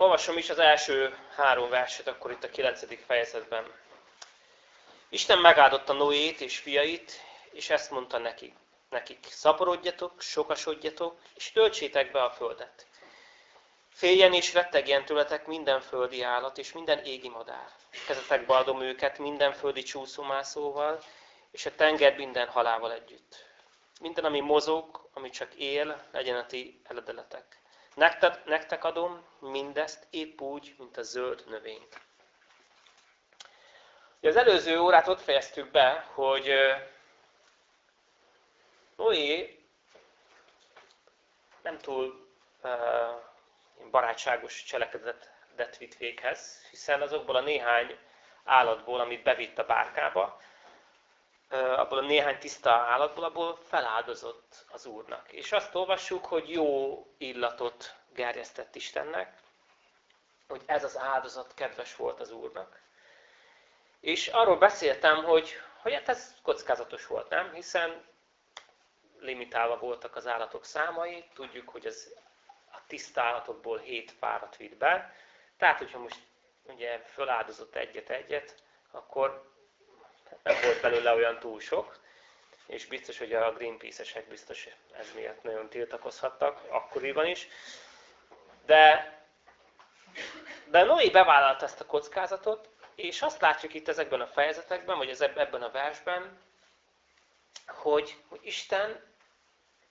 Olvasom is az első három verset, akkor itt a kilencedik fejezetben. Isten megáldotta Noét és fiait, és ezt mondta neki, nekik, szaporodjatok, sokasodjatok, és töltsétek be a földet. Féljen és rettegjen tőletek minden földi állat és minden égi madár. Kezetekbe adom őket minden földi csúszómászóval, és a tenger minden halával együtt. Minden, ami mozog, ami csak él, legyen a ti eledeletek. Nektek, nektek adom mindezt épp úgy, mint a zöld növényt. Az előző órát ott fejeztük be, hogy Noé nem túl barátságos cselekedetet vitt véghez, hiszen azokból a néhány állatból, amit bevitt a bárkába, abból a néhány tiszta állatból, abból feláldozott az Úrnak. És azt olvassuk, hogy jó illatot gerjesztett Istennek, hogy ez az áldozat kedves volt az Úrnak. És arról beszéltem, hogy, hogy hát ez kockázatos volt, nem? Hiszen limitálva voltak az állatok számai, tudjuk, hogy az a tiszta állatokból hét párat vitt be, tehát hogyha most ugye föláldozott egyet-egyet, akkor nem volt belőle olyan túl sok, és biztos, hogy a Greenpeace-esek biztos ez miatt nagyon tiltakozhattak, akkoriban is. De, de Noé bevállalta ezt a kockázatot, és azt látjuk itt ezekben a fejezetekben, vagy ebben a versben, hogy, hogy Isten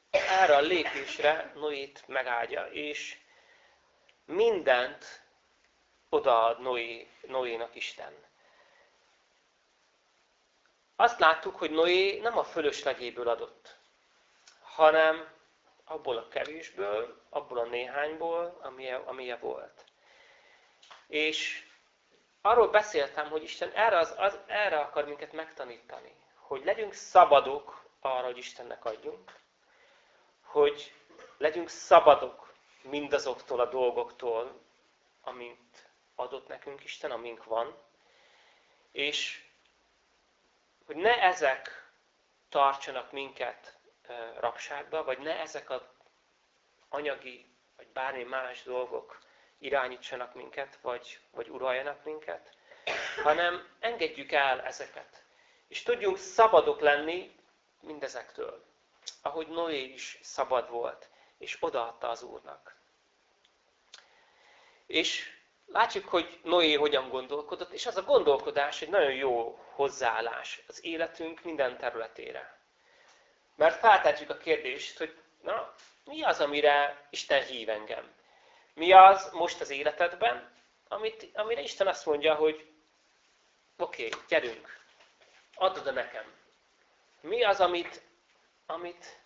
erre a lépésre Noét megáldja, és mindent odaad Noé, Noénak Isten. Azt láttuk, hogy Noé nem a fölöslegéből adott, hanem abból a kevésből, abból a néhányból, amilye, amilye volt. És arról beszéltem, hogy Isten erre, az, az, erre akar minket megtanítani, hogy legyünk szabadok arra, hogy Istennek adjunk, hogy legyünk szabadok mindazoktól a dolgoktól, amint adott nekünk Isten, amink van, és hogy ne ezek tartsanak minket rabságba, vagy ne ezek az anyagi, vagy bármi más dolgok irányítsanak minket, vagy, vagy uraljanak minket, hanem engedjük el ezeket. És tudjunk szabadok lenni mindezektől ahogy Noé is szabad volt, és odaadta az Úrnak. És látjuk, hogy Noé hogyan gondolkodott, és az a gondolkodás egy nagyon jó hozzáállás az életünk minden területére. Mert feltetjük a kérdést, hogy na, mi az, amire Isten hív engem? Mi az most az életedben, amit, amire Isten azt mondja, hogy oké, okay, gyerünk, add oda nekem. Mi az, amit amit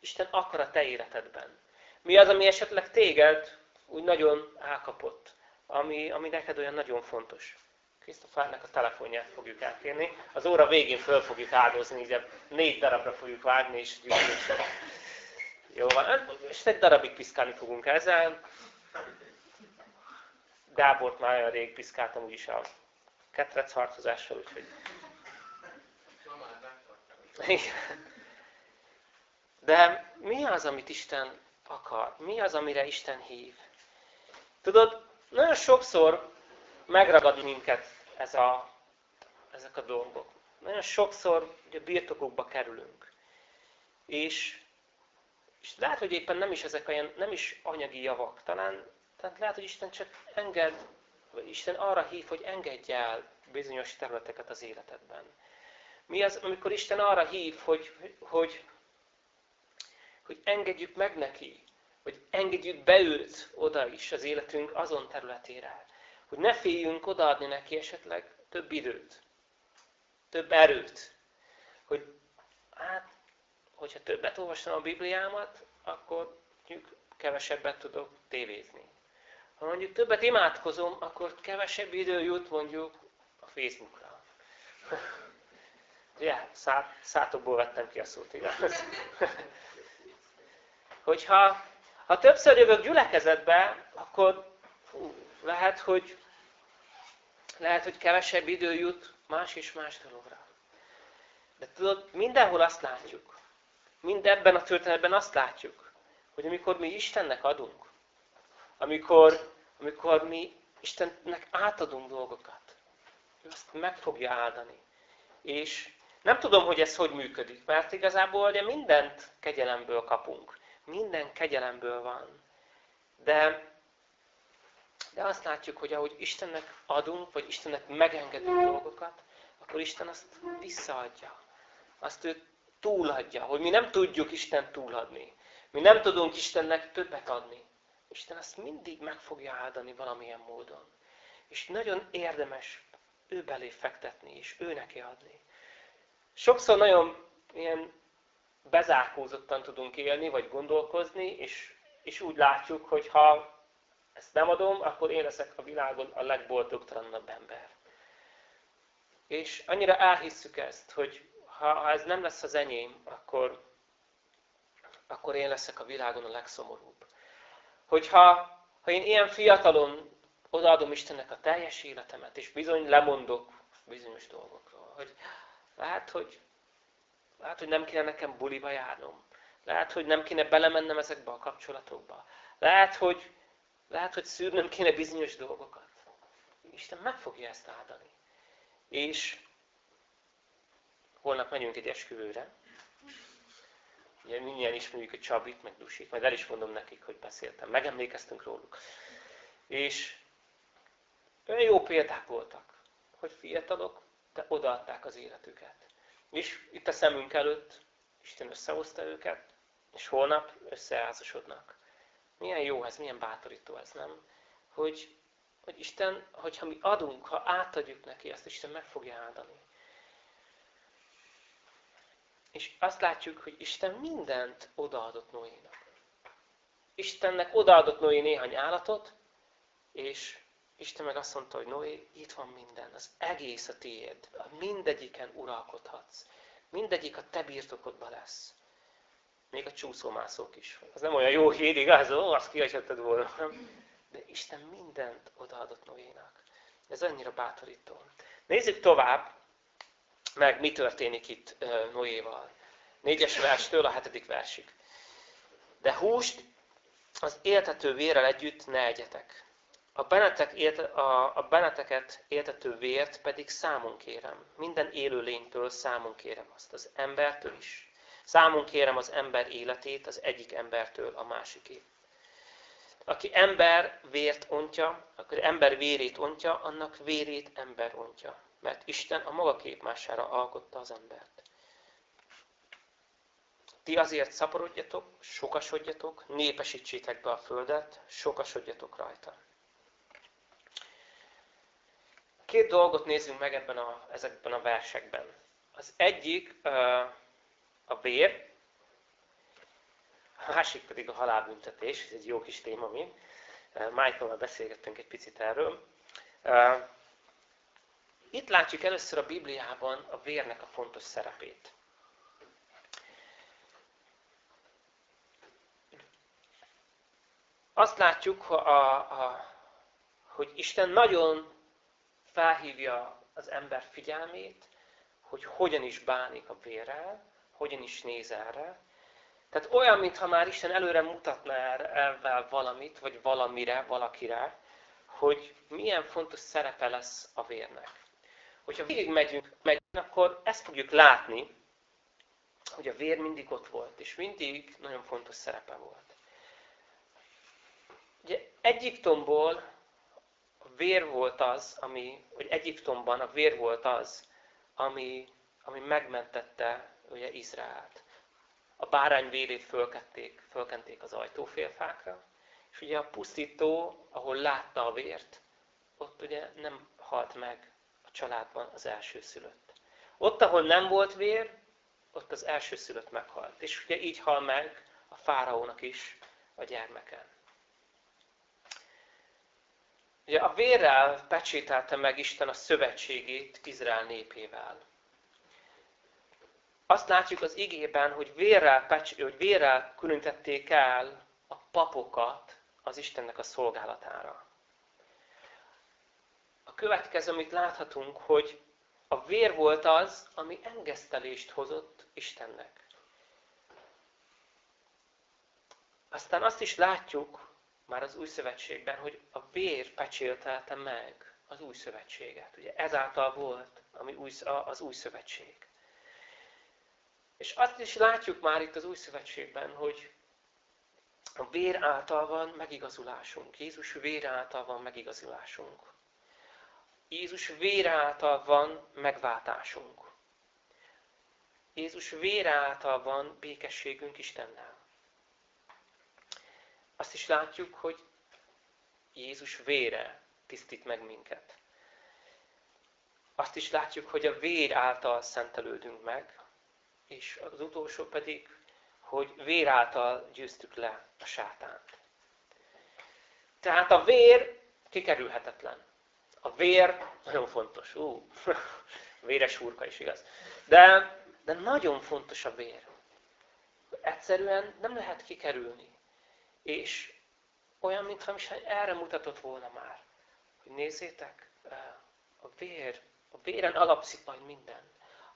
Isten akar a te életedben. Mi az, ami esetleg téged úgy nagyon elkapott, ami, ami neked olyan nagyon fontos. Krisztofárnak a telefonját fogjuk elkérni. Az óra végén föl fogjuk áldozni, így négy darabra fogjuk vágni, és gyűjteni. Jó van, és egy darabig piszkálni fogunk ezzel. Gábort már olyan rég piszkáltam úgyis a ketrec harcozással, úgyhogy de mi az, amit Isten akar? Mi az, amire Isten hív? Tudod, nagyon sokszor megragad minket ez a, ezek a dolgok. Nagyon sokszor ugye, birtokokba kerülünk. És, és lehet, hogy éppen nem is ezek olyan, nem is anyagi javak. Talán tehát lehet, hogy Isten csak enged, vagy Isten arra hív, hogy engedj el bizonyos területeket az életedben. Mi az, amikor Isten arra hív, hogy, hogy, hogy engedjük meg neki, hogy engedjük be őt oda is az életünk azon területére. Hogy ne féljünk odaadni neki esetleg több időt, több erőt. Hogy hát, hogyha többet olvasom a Bibliámat, akkor mondjuk kevesebbet tudok tévézni. Ha mondjuk többet imádkozom, akkor kevesebb idő jut mondjuk a Facebookra. Ja, szát, szátokból vettem ki a szót, igaz? Hogyha ha többször jövök gyülekezetbe, akkor lehet, hogy, lehet, hogy kevesebb idő jut más és más dologra. De tudod, mindenhol azt látjuk, mind ebben a történetben azt látjuk, hogy amikor mi Istennek adunk, amikor, amikor mi Istennek átadunk dolgokat. Ő azt meg fogja áldani. És nem tudom, hogy ez hogy működik, mert igazából ugye mindent kegyelemből kapunk. Minden kegyelemből van. De, de azt látjuk, hogy ahogy Istennek adunk, vagy Istennek megengedünk dolgokat, akkor Isten azt visszaadja. Azt ő túladja, hogy mi nem tudjuk Isten túladni. Mi nem tudunk Istennek többet adni. Isten azt mindig meg fogja áldani valamilyen módon. És nagyon érdemes ő belé fektetni, és ő neki adni. Sokszor nagyon ilyen bezárkózottan tudunk élni, vagy gondolkozni, és, és úgy látjuk, hogy ha ezt nem adom, akkor én leszek a világon a legboldogtalanabb ember. És annyira elhisszük ezt, hogy ha, ez nem lesz az enyém, akkor, akkor én leszek a világon a legszomorúbb. Hogyha ha én ilyen fiatalon odaadom Istennek a teljes életemet, és bizony lemondok bizonyos dolgokról, hogy lehet, hogy, lehet, hogy nem kéne nekem buliba járnom, lehet, hogy nem kéne belemennem ezekbe a kapcsolatokba, lehet, hogy, lehet, hogy szűrnöm kéne bizonyos dolgokat. Isten meg fogja ezt áldani. És holnap megyünk egy esküvőre. Ugye mindjárt ismerjük a Csabit, meg Dusit, majd el is mondom nekik, hogy beszéltem. Megemlékeztünk róluk. És olyan jó példák voltak, hogy fiatalok, de odaadták az életüket. És itt a szemünk előtt Isten összehozta őket, és holnap összeházasodnak. Milyen jó ez, milyen bátorító ez, nem? Hogy, hogy Isten, hogyha mi adunk, ha átadjuk neki, ezt Isten meg fogja áldani. És azt látjuk, hogy Isten mindent odaadott Noénak. Istennek odaadott Noé néhány állatot, és Isten meg azt mondta, hogy Noé, itt van minden, az egész a tiéd, mindegyiken uralkodhatsz. Mindegyik a te birtokodban lesz. Még a csúszómászók is. Az nem olyan jó hír, igaz? Ó, azt kihagyhattad volna. De Isten mindent odaadott Noénak. Ez annyira bátorító. Nézzük tovább, meg mi történik itt Noéval. Négyes verstől a hetedik versig. De húst az éltető vérrel együtt ne egyetek. A, benetek élte, a, a beneteket éltető vért pedig számon kérem. Minden élő lénytől számon kérem azt, az embertől is. Számon kérem az ember életét az egyik embertől a másikét. Aki ember vért ontja, akkor ember vérét ontja, annak vérét ember ontja mert Isten a maga képmására alkotta az embert. Ti azért szaporodjatok, sokasodjatok, népesítsétek be a földet, sokasodjatok rajta. Két dolgot nézzünk meg ebben a, ezekben a versekben. Az egyik a vér, a másik pedig a halálbüntetés, ez egy jó kis téma mi. Michael-val beszélgettünk egy picit erről. Itt látjuk először a Bibliában a vérnek a fontos szerepét. Azt látjuk, a, a, hogy Isten nagyon felhívja az ember figyelmét, hogy hogyan is bánik a vérrel, hogyan is néz erre. Tehát olyan, mintha már Isten előre mutatná erre valamit, vagy valamire, valakire, hogy milyen fontos szerepe lesz a vérnek. Hogyha végig megyünk, megyünk, akkor ezt fogjuk látni, hogy a vér mindig ott volt, és mindig nagyon fontos szerepe volt. Ugye Egyiptomból vér volt az, ami, hogy Egyiptomban a vér volt az, ami, ami megmentette ugye Izraelt. A bárány vérét fölkenték, fölkenték az ajtófélfákra, és ugye a pusztító, ahol látta a vért, ott ugye nem halt meg családban az első szülött. Ott, ahol nem volt vér, ott az első szülött meghalt. És ugye így hal meg a fáraónak is a gyermeken. Ugye a vérrel pecsételte meg Isten a szövetségét Izrael népével. Azt látjuk az igében, hogy vérrel, pecs, hogy vérrel különítették el a papokat az Istennek a szolgálatára a következő, amit láthatunk, hogy a vér volt az, ami engesztelést hozott Istennek. Aztán azt is látjuk, már az új szövetségben, hogy a vér pecsételte meg az új szövetséget. Ugye ezáltal volt ami új, az új szövetség. És azt is látjuk már itt az új szövetségben, hogy a vér által van megigazulásunk. Jézus vér által van megigazulásunk. Jézus vér által van megváltásunk. Jézus vér által van békességünk Istennel. Azt is látjuk, hogy Jézus vére tisztít meg minket. Azt is látjuk, hogy a vér által szentelődünk meg, és az utolsó pedig, hogy vér által győztük le a sátánt. Tehát a vér kikerülhetetlen. A vér nagyon fontos. Ú, véres hurka is igaz. De, de nagyon fontos a vér. Egyszerűen nem lehet kikerülni. És olyan, mintha is erre mutatott volna már. Hogy nézzétek, a vér, a véren alapszik majd minden.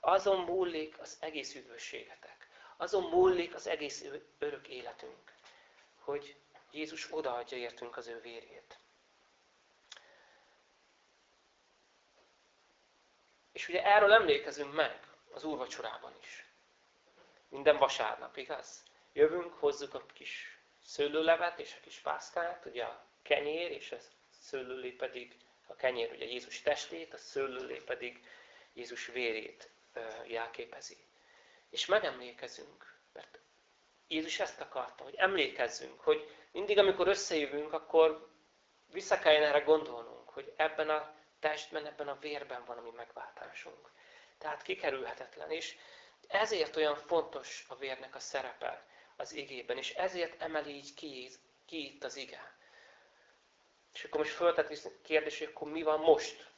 Azon múlik az egész üdvösségetek. Azon múlik az egész örök életünk. Hogy Jézus odaadja értünk az ő vérét. És ugye erről emlékezünk meg az úrvacsorában is. Minden vasárnap, igaz? Jövünk, hozzuk a kis szőlőlevet és a kis pászkát, ugye a kenyér, és a szőlőlé pedig a kenyér ugye Jézus testét, a szőlőlé pedig Jézus vérét jelképezi. És megemlékezünk, mert Jézus ezt akarta, hogy emlékezzünk, hogy mindig, amikor összejövünk, akkor vissza kelljen erre gondolnunk, hogy ebben a testben, ebben a vérben van a mi megváltásunk. Tehát kikerülhetetlen. És ezért olyan fontos a vérnek a szerepe az igében, és ezért emeli így ki, ki itt az ige. És akkor most föltett kérdés, hogy akkor mi van most?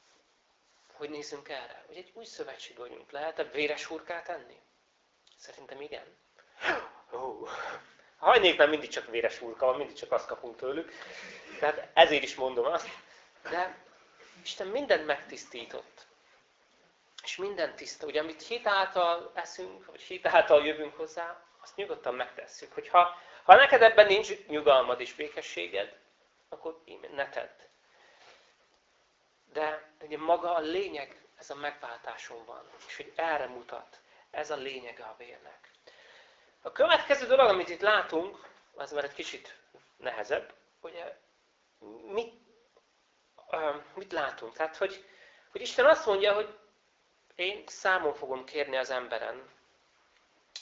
Hogy nézzünk erre? Hogy egy új szövetség vagyunk. Lehet-e véres hurkát enni? Szerintem igen. Oh. Hajnéknál mindig csak véres hurka van, mindig csak azt kapunk tőlük. Tehát ezért is mondom azt. De Isten mindent megtisztított. És minden tiszta. Ugye, amit hitáltal eszünk, vagy hitáltal jövünk hozzá, azt nyugodtan megtesszük. Hogy ha, ha neked ebben nincs nyugalmad és békességed, akkor ne tedd. De ugye maga a lényeg, ez a megváltáson van. És hogy erre mutat. Ez a lényege a vérnek. A következő dolog, amit itt látunk, az már egy kicsit nehezebb, ugye mit, mit látunk? Tehát, hogy, hogy Isten azt mondja, hogy én számon fogom kérni az emberen,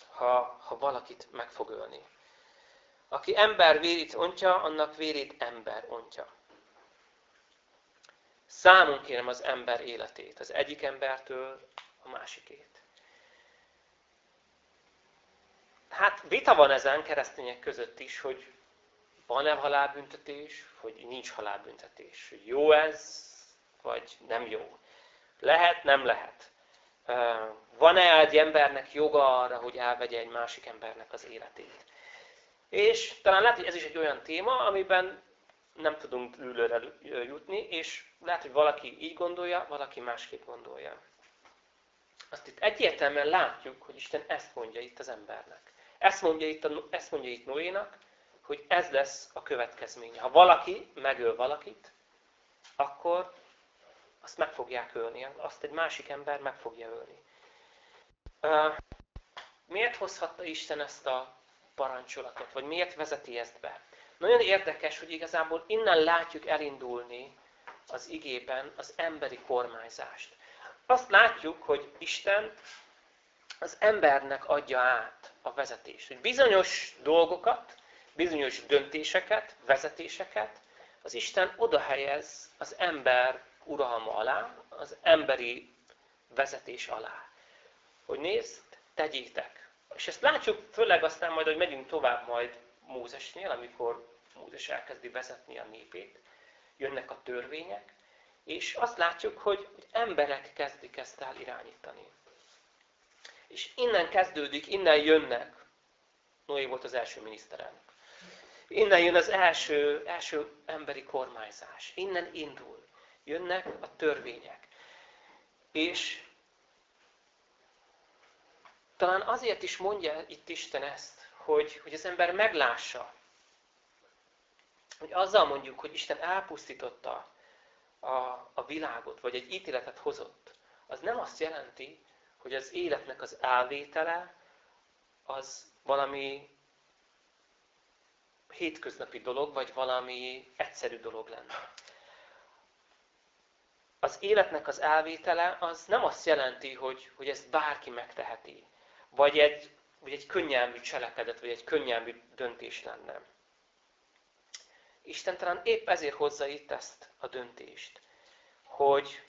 ha, ha valakit meg fog ölni. Aki ember vérét ontja, annak vérét ember ontja. Számon kérem az ember életét, az egyik embertől a másikét. Hát vita van ezen keresztények között is, hogy van-e halálbüntetés, hogy nincs halálbüntetés. Jó ez, vagy nem jó. Lehet, nem lehet. Van-e egy embernek joga arra, hogy elvegye egy másik embernek az életét? És talán lehet, hogy ez is egy olyan téma, amiben nem tudunk ülőre jutni, és lehet, hogy valaki így gondolja, valaki másképp gondolja. Azt itt egyértelműen látjuk, hogy Isten ezt mondja itt az embernek. Ezt mondja itt, a, ezt mondja itt Noénak, hogy ez lesz a következménye. Ha valaki megöl valakit, akkor azt meg fogják ölni, azt egy másik ember meg fogja ölni. Miért hozhatta Isten ezt a parancsolatot, vagy miért vezeti ezt be? Nagyon érdekes, hogy igazából innen látjuk elindulni az igében az emberi kormányzást. Azt látjuk, hogy Isten az embernek adja át a vezetést. Hogy bizonyos dolgokat, bizonyos döntéseket, vezetéseket az Isten oda helyez az ember uralma alá, az emberi vezetés alá. Hogy nézd, tegyétek. És ezt látjuk főleg aztán majd, hogy megyünk tovább majd Mózesnél, amikor Mózes elkezdi vezetni a népét, jönnek a törvények, és azt látjuk, hogy, hogy emberek kezdik ezt el irányítani. És innen kezdődik, innen jönnek. Noé volt az első miniszterelnök. Innen jön az első, első emberi kormányzás. Innen indul. Jönnek a törvények. És talán azért is mondja itt Isten ezt, hogy, hogy az ember meglássa, hogy azzal mondjuk, hogy Isten elpusztította a, a világot, vagy egy ítéletet hozott, az nem azt jelenti, hogy az életnek az elvétele az valami hétköznapi dolog, vagy valami egyszerű dolog lenne. Az életnek az elvétele az nem azt jelenti, hogy, hogy ezt bárki megteheti, vagy egy, vagy egy könnyelmű cselekedet, vagy egy könnyelmű döntés lenne. Isten talán épp ezért hozza itt ezt a döntést, hogy,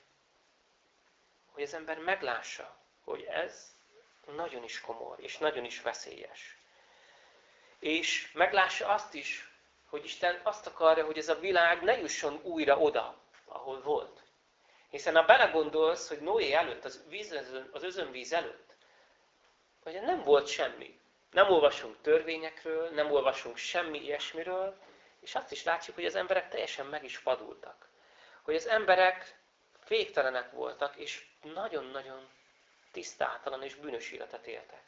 hogy az ember meglássa, hogy ez nagyon is komoly, és nagyon is veszélyes. És meglássa azt is, hogy Isten azt akarja, hogy ez a világ ne jusson újra oda, ahol volt. Hiszen ha belegondolsz, hogy Noé előtt, az, víz, az özönvíz előtt, hogy nem volt semmi. Nem olvasunk törvényekről, nem olvasunk semmi ilyesmiről, és azt is látjuk, hogy az emberek teljesen meg is fadultak. Hogy az emberek féktelenek voltak, és nagyon-nagyon tisztátalan és bűnös életet éltek.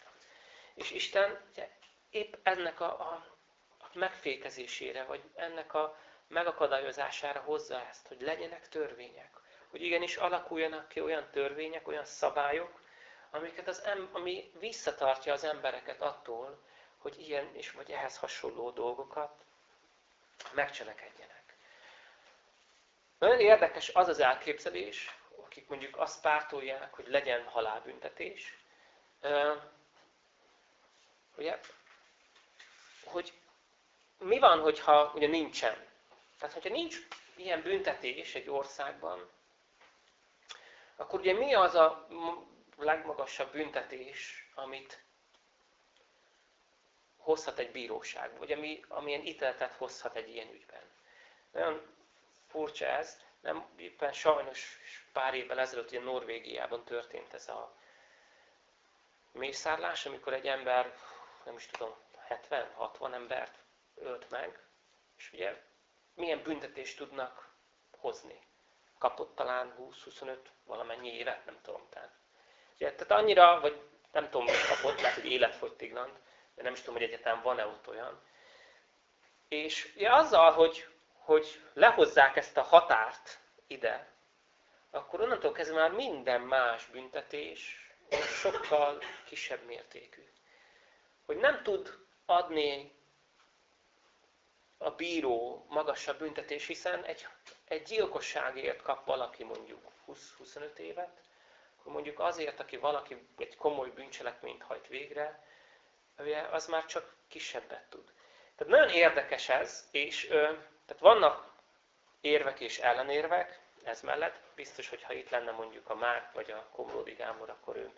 És Isten ugye, épp ennek a, a, a megfékezésére, vagy ennek a megakadályozására hozza ezt, hogy legyenek törvények. Hogy igenis alakuljanak ki olyan törvények, olyan szabályok, amiket az em, ami visszatartja az embereket attól, hogy ilyen és vagy ehhez hasonló dolgokat megcselekedjenek. Nagyon érdekes az az elképzelés, akik mondjuk azt pártolják, hogy legyen halálbüntetés, ugye, hogy mi van, hogyha ugye nincsen? Tehát, hogyha nincs ilyen büntetés egy országban, akkor ugye mi az a legmagasabb büntetés, amit hozhat egy bíróság, vagy ami, amilyen ítéletet hozhat egy ilyen ügyben. Nagyon furcsa ez, nem éppen sajnos pár évvel ezelőtt ugye Norvégiában történt ez a mészárlás, amikor egy ember, nem is tudom, 70-60 embert ölt meg, és ugye milyen büntetést tudnak hozni. Kapott talán 20-25 valamennyi évet, nem tudom. Tehát, tehát annyira, vagy nem tudom, hogy kapott, lehet, hogy életfogytiglant, de nem is tudom, hogy egyetem van-e ott olyan. És ugye azzal, hogy, hogy lehozzák ezt a határt ide, akkor onnantól kezdve már minden más büntetés sokkal kisebb mértékű. Hogy nem tud adni a bíró magasabb büntetés, hiszen egy, egy gyilkosságért kap valaki mondjuk 20-25 évet, akkor mondjuk azért, aki valaki egy komoly bűncselekményt hajt végre, az már csak kisebbet tud. Tehát nagyon érdekes ez, és tehát vannak érvek és ellenérvek ez mellett. Biztos, hogy ha itt lenne mondjuk a Márk vagy a Komlódi Gámor, akkor ő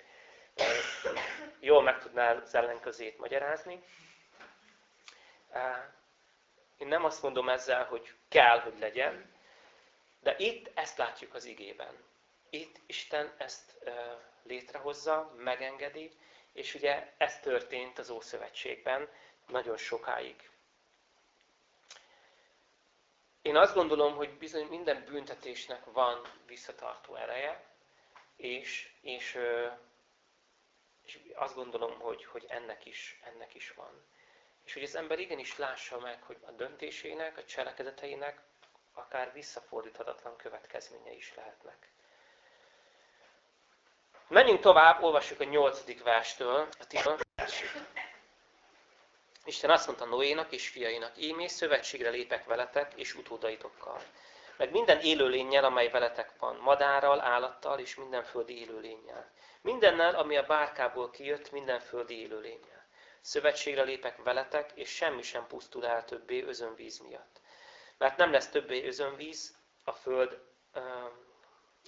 jól meg tudná az ellenközét magyarázni. Én nem azt mondom ezzel, hogy kell, hogy legyen, de itt ezt látjuk az igében. Itt Isten ezt létrehozza, megengedi, és ugye ez történt az Ószövetségben nagyon sokáig. Én azt gondolom, hogy bizony minden büntetésnek van visszatartó ereje, és, és, és azt gondolom, hogy, hogy ennek, is, ennek is van. És hogy az ember igenis lássa meg, hogy a döntésének, a cselekedeteinek akár visszafordíthatatlan következménye is lehetnek. Menjünk tovább, olvassuk a nyolcadik verstől a tizedik Isten azt mondta Noénak és fiainak, émé szövetségre lépek veletek és utódaitokkal. Meg minden élőlényel, amely veletek van, madárral, állattal és minden földi élőlényel. Mindennel, ami a bárkából kijött, minden földi élőlényel. Szövetségre lépek veletek, és semmi sem pusztul el többé özönvíz miatt. Mert nem lesz többé özönvíz a föld,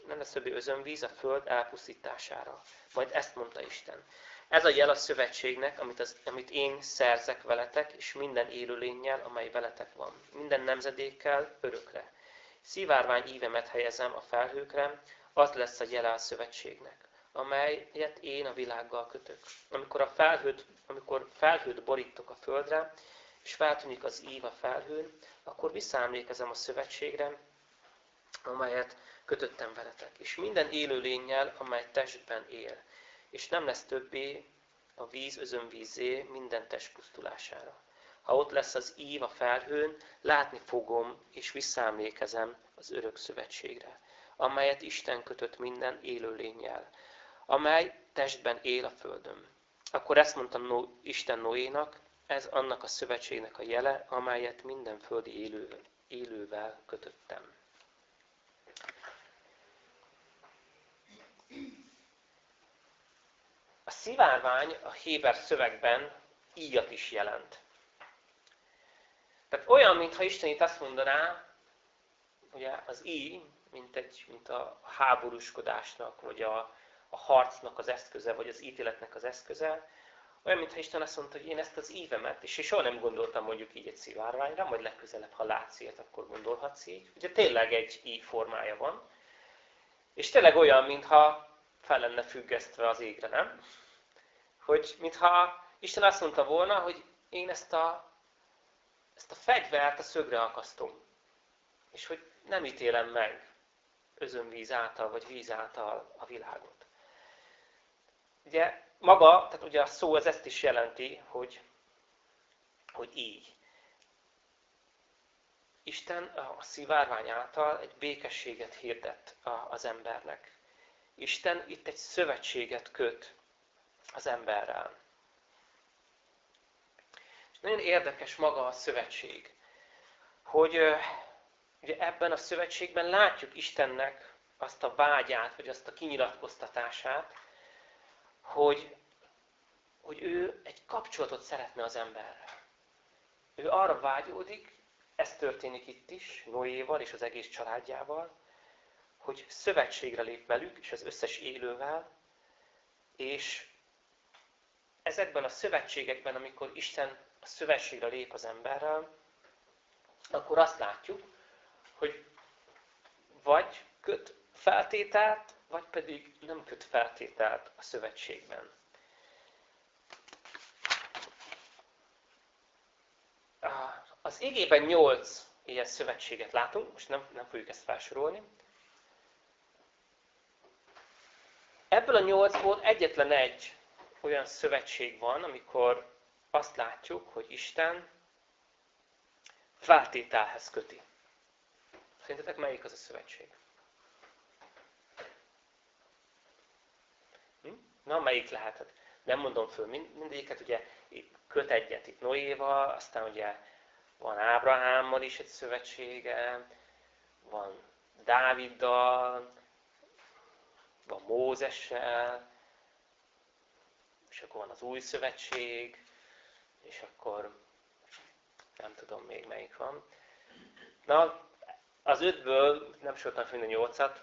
nem lesz többé özönvíz a föld elpusztítására. Majd ezt mondta Isten. Ez a jel a szövetségnek, amit, az, amit én szerzek veletek, és minden élőlényel, amely veletek van. Minden nemzedékkel örökre. Szivárvány ívemet helyezem a felhőkre, az lesz a jele a szövetségnek, amelyet én a világgal kötök. Amikor, a felhőt, amikor felhőt borítok a földre, és feltűnik az ív a felhőn, akkor visszaemlékezem a szövetségre, amelyet kötöttem veletek. És minden élőlényel, amely testben él és nem lesz többé a víz özönvízé minden test pusztulására. Ha ott lesz az ív a felhőn, látni fogom és visszaemlékezem az örök szövetségre, amelyet Isten kötött minden élőlényel, amely testben él a földön. Akkor ezt mondta Isten Noénak, ez annak a szövetségnek a jele, amelyet minden földi élő, élővel kötöttem. A szivárvány a Héber szövegben íjat is jelent. Tehát olyan, mintha Isten itt azt mondaná, ugye az íj, mint, egy, mint a háborúskodásnak, vagy a, a harcnak az eszköze, vagy az ítéletnek az eszköze, olyan, mintha Isten azt mondta, hogy én ezt az ívemet, és én soha nem gondoltam mondjuk így egy szivárványra, majd legközelebb, ha látsz ilyet, akkor gondolhatsz így. Ugye tényleg egy íj formája van. És tényleg olyan, mintha fel lenne függesztve az égre, nem? Hogy mintha Isten azt mondta volna, hogy én ezt a, ezt a fegyvert a szögre akasztom. És hogy nem ítélem meg özönvíz által, vagy víz által a világot. Ugye maga, tehát ugye a szó az ezt is jelenti, hogy, hogy így. Isten a szivárvány által egy békességet hirdet az embernek. Isten itt egy szövetséget köt az emberrel. És nagyon érdekes maga a szövetség, hogy ugye ebben a szövetségben látjuk Istennek azt a vágyát, vagy azt a kinyilatkoztatását, hogy, hogy ő egy kapcsolatot szeretne az emberrel. Ő arra vágyódik, ez történik itt is, Noéval és az egész családjával, hogy szövetségre lép velük, és az összes élővel, és ezekben a szövetségekben, amikor Isten a szövetségre lép az emberrel, akkor azt látjuk, hogy vagy köt feltételt, vagy pedig nem köt feltételt a szövetségben. Az égében nyolc ilyen szövetséget látunk, most nem, nem fogjuk ezt felsorolni. Ebből a nyolcból egyetlen egy olyan szövetség van, amikor azt látjuk, hogy Isten feltételhez köti. Szerintetek melyik az a szövetség? Na, melyik lehetett? Nem mondom föl mindegyiket, ugye itt köt egyet itt Noéval, aztán ugye van Ábrahámmal is egy szövetsége, van Dáviddal, van Mózessel, és akkor van az új szövetség, és akkor nem tudom még melyik van. Na, az ötből, nem soroltam fel a nyolcat,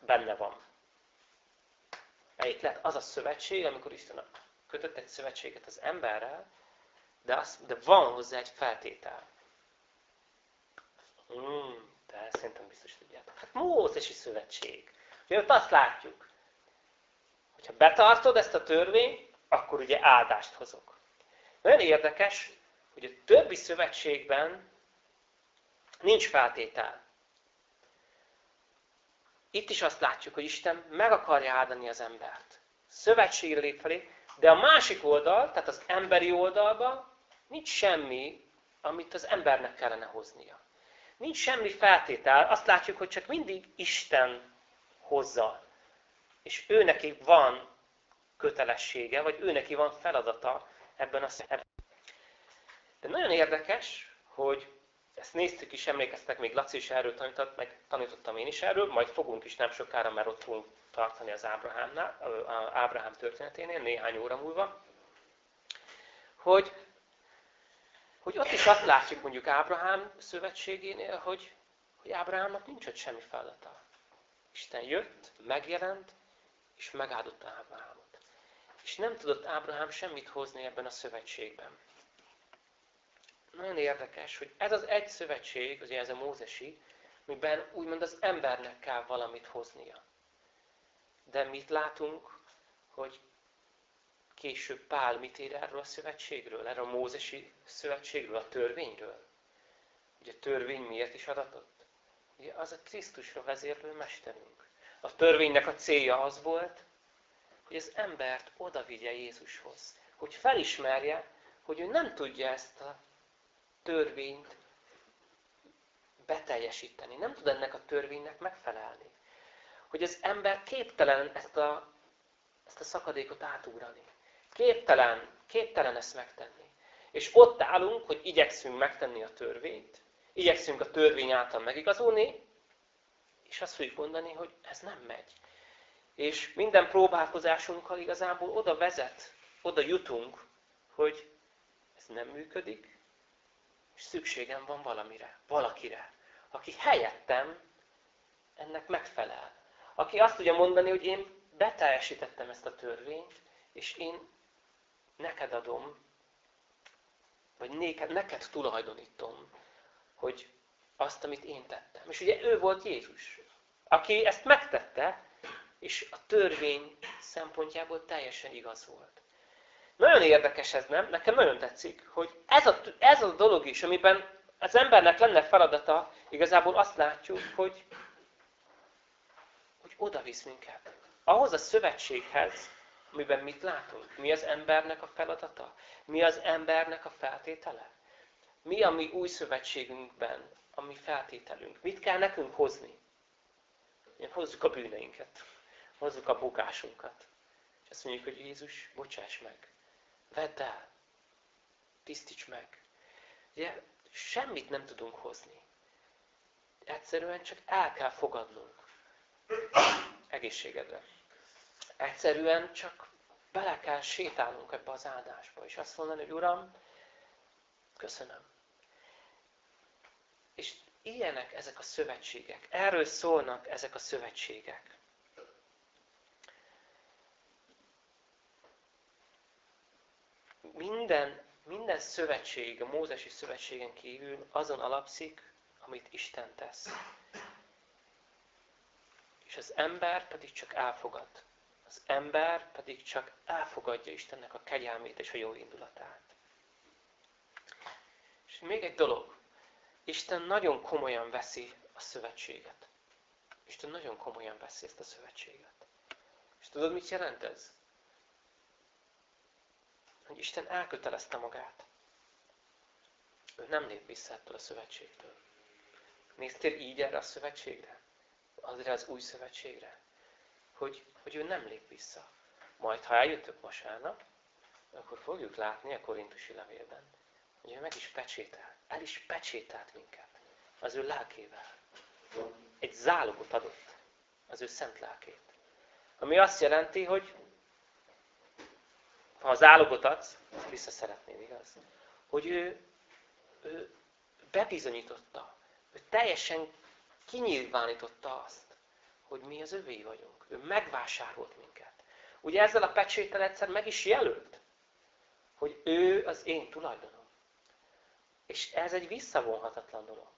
benne van. Melyik lett az a szövetség, amikor Isten kötött egy szövetséget az emberrel, de, az, de van hozzá egy feltétel. Hmm, de szerintem biztos tudjátok. Hát Mózesi szövetség. Ugye ott azt látjuk, hogyha betartod ezt a törvényt, akkor ugye áldást hozok. Nagyon érdekes, hogy a többi szövetségben nincs feltétel. Itt is azt látjuk, hogy Isten meg akarja áldani az embert. Szövetségre lép felé, de a másik oldal, tehát az emberi oldalban nincs semmi, amit az embernek kellene hoznia. Nincs semmi feltétel, azt látjuk, hogy csak mindig Isten hozza. És ő van kötelessége, vagy ő van feladata ebben a szemben. De nagyon érdekes, hogy ezt néztük is, emlékeztek, még Laci is erről tanított, meg tanítottam én is erről, majd fogunk is nem sokára, mert ott fogunk tartani az Ábrahámnál, Ábrahám történeténél, néhány óra múlva, hogy, hogy ott is azt látjuk mondjuk Ábrahám szövetségénél, hogy, hogy Ábrahámnak nincs ott semmi feladata. Isten jött, megjelent, és megáldotta Ábrahámot. És nem tudott Ábrahám semmit hozni ebben a szövetségben nagyon érdekes, hogy ez az egy szövetség, ugye ez a mózesi, miben úgymond az embernek kell valamit hoznia. De mit látunk, hogy később Pál mit ír erről a szövetségről, erről a mózesi szövetségről, a törvényről? Ugye a törvény miért is adatott? Ugye az a Krisztusra vezérlő mesterünk. A törvénynek a célja az volt, hogy az embert oda vigye Jézushoz. Hogy felismerje, hogy ő nem tudja ezt a törvényt beteljesíteni. Nem tud ennek a törvénynek megfelelni. Hogy az ember képtelen ezt a, ezt a szakadékot átugrani. Képtelen, képtelen ezt megtenni. És ott állunk, hogy igyekszünk megtenni a törvényt, igyekszünk a törvény által megigazolni, és azt fogjuk mondani, hogy ez nem megy. És minden próbálkozásunkkal igazából oda vezet, oda jutunk, hogy ez nem működik, és szükségem van valamire, valakire, aki helyettem ennek megfelel. Aki azt tudja mondani, hogy én beteljesítettem ezt a törvényt, és én neked adom, vagy neked, neked tulajdonítom, hogy azt, amit én tettem. És ugye ő volt Jézus, aki ezt megtette, és a törvény szempontjából teljesen igaz volt. Nagyon érdekes ez, nem? Nekem nagyon tetszik, hogy ez a, ez a dolog is, amiben az embernek lenne feladata, igazából azt látjuk, hogy, hogy oda visz minket. Ahhoz a szövetséghez, amiben mit látunk? Mi az embernek a feladata? Mi az embernek a feltétele? Mi a mi új szövetségünkben, a mi feltételünk? Mit kell nekünk hozni? Hozzuk a bűneinket, hozzuk a bukásunkat. És azt mondjuk, hogy Jézus, bocsáss meg. Vedd el. Tisztíts meg. Ugye, semmit nem tudunk hozni. Egyszerűen csak el kell fogadnunk. Egészségedre. Egyszerűen csak bele kell sétálnunk ebbe az áldásba, és azt mondani, hogy Uram, köszönöm. És ilyenek ezek a szövetségek. Erről szólnak ezek a szövetségek. Minden, minden szövetség, a Mózesi szövetségen kívül azon alapszik, amit Isten tesz. És az ember pedig csak elfogad. Az ember pedig csak elfogadja Istennek a kegyelmét és a jó indulatát. És még egy dolog. Isten nagyon komolyan veszi a szövetséget. Isten nagyon komolyan veszi ezt a szövetséget. És tudod, mit jelent ez? Hogy Isten elkötelezte magát. Ő nem lép vissza ettől a szövetségtől. Néztél így erre a szövetségre? Azra az új szövetségre? Hogy, hogy ő nem lép vissza. Majd, ha eljöttök vasárnap, akkor fogjuk látni a korintusi levélben, hogy ő meg is pecsétel. El is pecsételt minket. Az ő lelkével. Egy zálogot adott. Az ő szent lelkét. Ami azt jelenti, hogy ha az álogot adsz, vissza szeretnéd, igaz? Hogy ő, ő bebizonyította, ő teljesen kinyilvánította azt, hogy mi az övé vagyunk. Ő megvásárolt minket. Ugye ezzel a pecséttel egyszer meg is jelölt, hogy ő az én tulajdonom. És ez egy visszavonhatatlan dolog.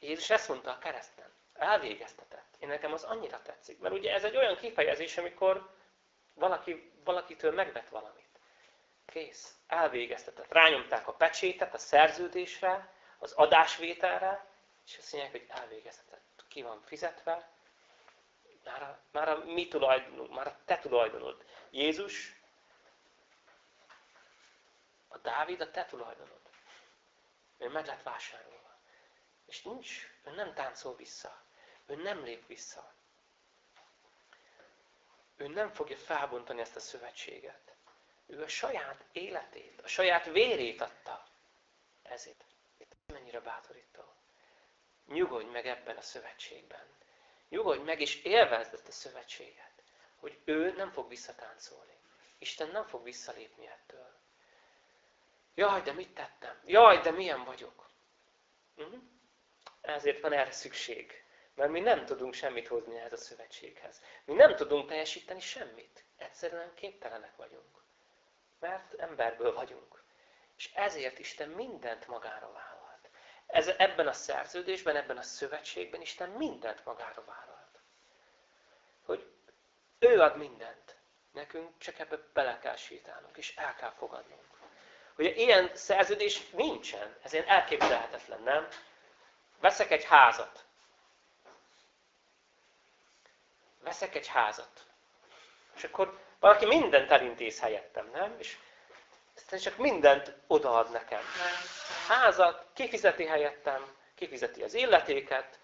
Jézus ezt mondta a kereszten. Elvégeztetett. Én nekem az annyira tetszik. Mert ugye ez egy olyan kifejezés, amikor valaki, valakitől megvett valamit. Kész. Elvégeztetett. Rányomták a pecsétet a szerződésre, az adásvételre, és azt mondják, hogy elvégeztetett. Ki van fizetve, már a, már a mi tulajdonunk, már a te tulajdonod. Jézus, a Dávid a te tulajdonod. Ő meg lett vásárolva. És nincs, ő nem táncol vissza. Ő nem lép vissza ő nem fogja felbontani ezt a szövetséget. Ő a saját életét, a saját vérét adta. Ezért. Itt mennyire bátorító. Nyugodj meg ebben a szövetségben. Nyugodj meg és élvezd ezt a szövetséget. Hogy ő nem fog visszatáncolni. Isten nem fog visszalépni ettől. Jaj, de mit tettem? Jaj, de milyen vagyok? Uh-huh. Ezért van erre szükség. Mert mi nem tudunk semmit hozni ehhez a szövetséghez. Mi nem tudunk teljesíteni semmit. Egyszerűen képtelenek vagyunk. Mert emberből vagyunk. És ezért Isten mindent magára vállalt. Ez, ebben a szerződésben, ebben a szövetségben Isten mindent magára vállalt. Hogy ő ad mindent. Nekünk csak ebbe bele kell sétálnunk, és el kell fogadnunk. Ugye ilyen szerződés nincsen. Ez ilyen elképzelhetetlen, nem? Veszek egy házat. Veszek egy házat. És akkor valaki mindent elintéz helyettem, nem? És Aztán csak mindent odaad nekem. Házat, kifizeti helyettem, kifizeti az illetéket,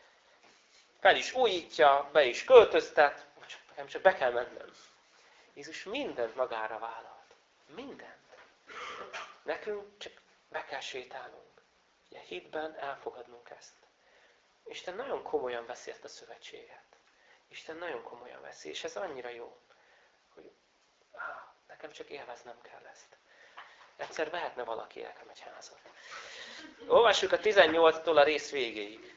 fel is újítja, be is költöztet, csak, csak be kell mennem. Jézus mindent magára vállalt. Mindent. Nekünk csak be kell sétálnunk. Ugye hitben elfogadnunk ezt. Isten nagyon komolyan veszi ezt a szövetséget. Isten nagyon komolyan veszi, és ez annyira jó, hogy áh, nekem csak élveznem kell ezt. Egyszer vehetne valaki nekem egy házat. Olvassuk a 18-tól a rész végéig.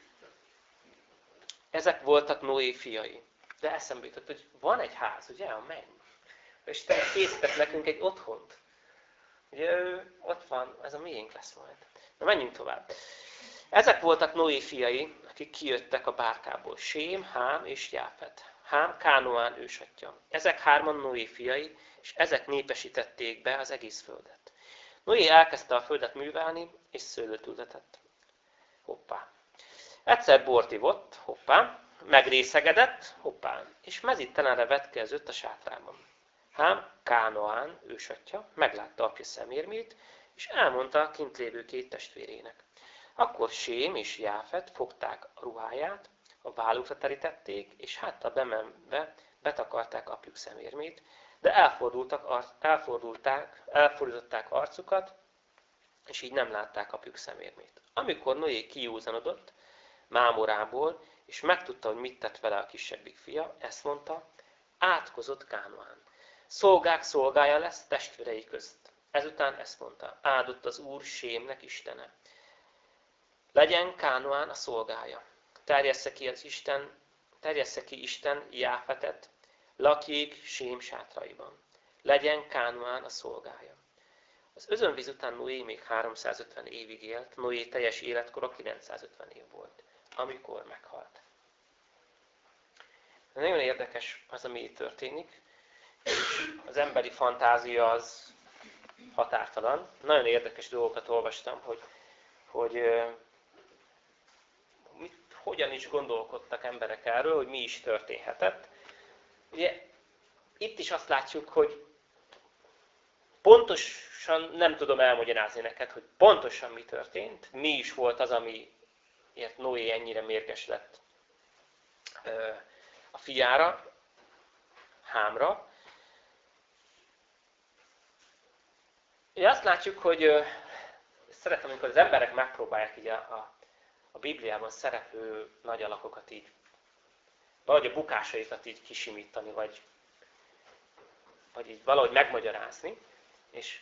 Ezek voltak Noé fiai. De eszembe jutott, hogy van egy ház, ugye, a menny. Isten készített nekünk egy otthont. Ugye ő ott van, ez a miénk lesz majd. Na menjünk tovább. Ezek voltak Noé fiai, akik kijöttek a bárkából. Sém, Hám és Jáfet. Hám Kánoán ősatja. Ezek hárman Noé fiai, és ezek népesítették be az egész földet. Noé elkezdte a földet művelni, és szőlőt ültetett. Hoppá. Egyszer bort ivott, hoppá, megrészegedett, hoppá, és mezítelenre vetkezett a sátrában. Hám Kánoán ősatja meglátta apja szemérmét, és elmondta a kint lévő két testvérének. Akkor Sém és Jáfet fogták a ruháját, a vállukra terítették, és háttal bemenve betakarták apjuk szemérmét, de elfordultak, elfordulták, elfordították arcukat, és így nem látták apjuk szemérmét. Amikor Noé kiúzanodott mámorából, és megtudta, hogy mit tett vele a kisebbik fia, ezt mondta, átkozott Kánoán. Szolgák szolgája lesz testvérei közt. Ezután ezt mondta, áldott az Úr Sémnek Istene. Legyen Kánoán a szolgája. Terjessze ki az Isten, terjessze ki Isten Jáfetet, lakjék Sém sátraiban. Legyen Kánoán a szolgája. Az özönvíz után Noé még 350 évig élt, Noé teljes életkora 950 év volt, amikor meghalt. Nagyon érdekes az, ami itt történik, és az emberi fantázia az határtalan. Nagyon érdekes dolgokat olvastam, hogy, hogy hogyan is gondolkodtak emberek erről, hogy mi is történhetett. Ugye, itt is azt látjuk, hogy pontosan nem tudom elmagyarázni neked, hogy pontosan mi történt, mi is volt az, amiért Noé ennyire mérges lett a fiára, Hámra. Ugye azt látjuk, hogy szeretem, amikor az emberek megpróbálják így a, a, a Bibliában szereplő nagy alakokat így, valahogy a bukásaikat így kisimítani, vagy, vagy így valahogy megmagyarázni. És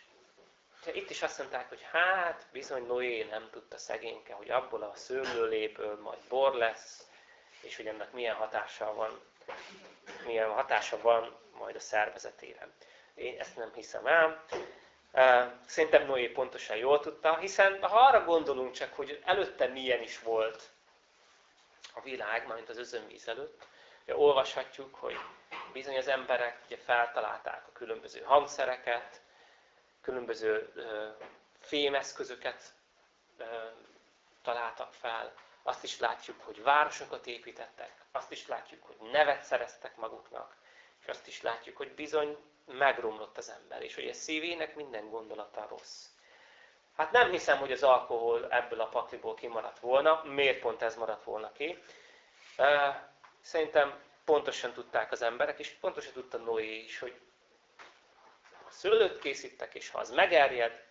itt is azt mondták, hogy hát bizony Noé nem tudta szegényke, hogy abból a szőlőléből majd bor lesz, és hogy ennek milyen hatása van, milyen hatása van majd a szervezetére. Én ezt nem hiszem el. Szerintem Noé pontosan jól tudta, hiszen ha arra gondolunk csak, hogy előtte milyen is volt a világ, mint az özönvíz előtt, ugye olvashatjuk, hogy bizony az emberek ugye feltalálták a különböző hangszereket, különböző fémeszközöket találtak fel, azt is látjuk, hogy városokat építettek, azt is látjuk, hogy nevet szereztek maguknak, és azt is látjuk, hogy bizony megromlott az ember, és hogy a szívének minden gondolata rossz. Hát nem hiszem, hogy az alkohol ebből a pakliból kimaradt volna. Miért pont ez maradt volna ki? Szerintem pontosan tudták az emberek, és pontosan tudta Noé is, hogy szőlőt készítek, és ha az megerjed,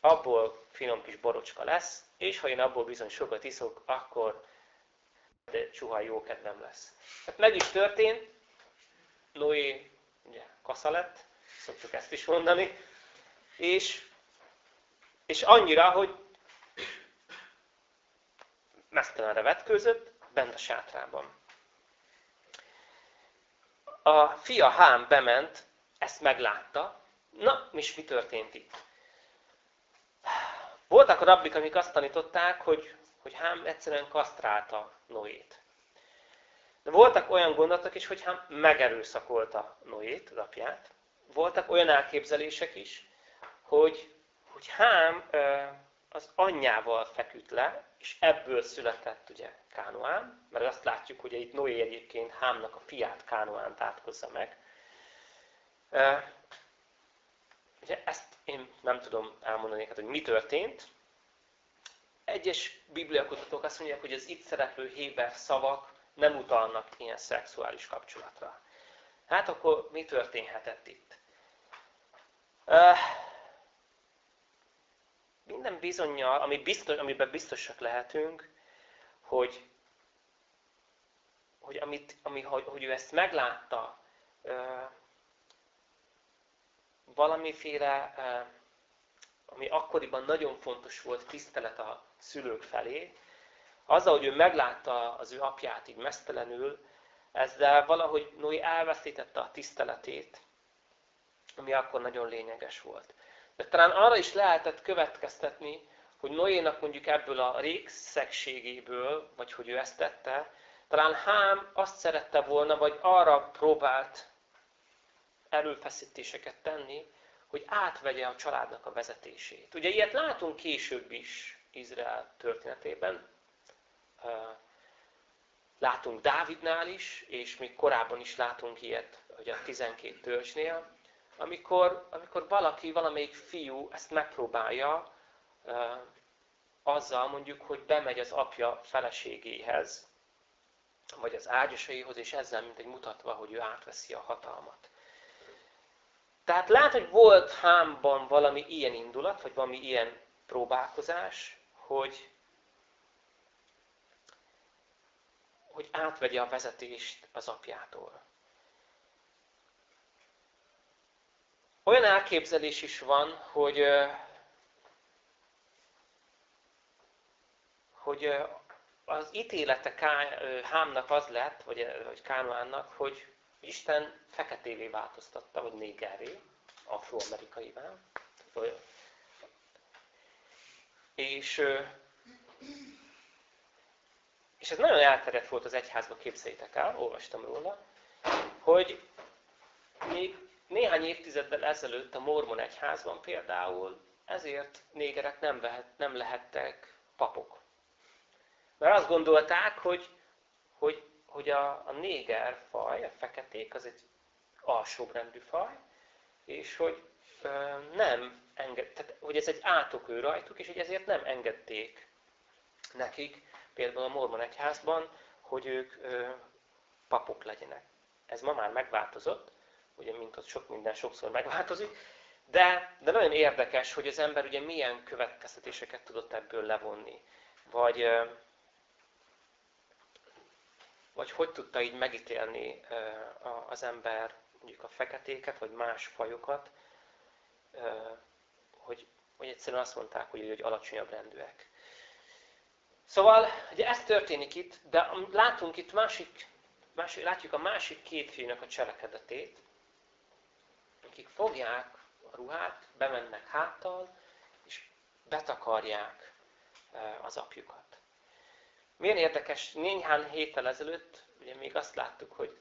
abból finom kis borocska lesz, és ha én abból bizony sokat iszok, akkor de csuha jó kedvem lesz. Hát meg is történt, Noé ugye, kasza lett, szoktuk ezt is mondani, és, és annyira, hogy mesztelenre vetkőzött, bent a sátrában. A fia Hám bement, ezt meglátta, na, és mi történt itt? Voltak a rabbik, amik azt tanították, hogy, hogy Hám egyszerűen kasztrálta Noét. De voltak olyan gondolatok is, hogy Hám megerőszakolta Noét, az apját. Voltak olyan elképzelések is, hogy, hogy Hám az anyjával feküdt le, és ebből született ugye Kánoán, mert azt látjuk, hogy itt Noé egyébként Hámnak a fiát Kánoánt átkozza meg. ugye ezt én nem tudom elmondani, hát, hogy mi történt. Egyes bibliakutatók azt mondják, hogy az itt szereplő héber szavak nem utalnak ilyen szexuális kapcsolatra. Hát akkor mi történhetett itt? Minden bizonyal, ami biztos, amiben biztosak lehetünk, hogy, hogy, amit, ami, hogy, ő ezt meglátta, valamiféle, ami akkoriban nagyon fontos volt, tisztelet a szülők felé, azzal, hogy ő meglátta az ő apját így mesztelenül, ezzel valahogy Noé elveszítette a tiszteletét, ami akkor nagyon lényeges volt. De talán arra is lehetett következtetni, hogy Noénak mondjuk ebből a régszegségéből, vagy hogy ő ezt tette, talán Hám azt szerette volna, vagy arra próbált előfeszítéseket tenni, hogy átvegye a családnak a vezetését. Ugye ilyet látunk később is Izrael történetében. Látunk Dávidnál is, és még korábban is látunk ilyet, hogy a 12 törzsnél, amikor, amikor valaki, valamelyik fiú ezt megpróbálja azzal mondjuk, hogy bemegy az apja feleségéhez, vagy az ágyasaihoz, és ezzel mint egy mutatva, hogy ő átveszi a hatalmat. Tehát lát, hogy volt Hámban valami ilyen indulat, vagy valami ilyen próbálkozás, hogy, hogy átvegye a vezetést az apjától. Olyan elképzelés is van, hogy, hogy az ítélete Hámnak az lett, vagy, vagy Kánoánnak, hogy Isten feketévé változtatta, vagy négerré, afroamerikaivá. És, és ez nagyon elterjedt volt az egyházba, képzeljétek el, olvastam róla, hogy még néhány évtizeddel ezelőtt a mormon egyházban például ezért négerek nem, vehet, nem lehettek papok. Mert azt gondolták, hogy, hogy, hogy a, a néger faj, a feketék, az egy alsóbrendű faj, és hogy ö, nem enged, tehát, hogy ez egy átokő rajtuk, és hogy ezért nem engedték nekik, például a mormon egyházban, hogy ők ö, papok legyenek. Ez ma már megváltozott, ugye mint ott sok minden sokszor megváltozik, de, de nagyon érdekes, hogy az ember ugye milyen következtetéseket tudott ebből levonni. Vagy, vagy hogy tudta így megítélni az ember mondjuk a feketéket, vagy más fajokat, hogy, hogy egyszerűen azt mondták, hogy, hogy alacsonyabb rendűek. Szóval, ugye ez történik itt, de látunk itt másik, másik, látjuk a másik két fiúnak a cselekedetét, akik fogják a ruhát, bemennek háttal, és betakarják e, az apjukat. Milyen érdekes, néhány héttel ezelőtt ugye még azt láttuk, hogy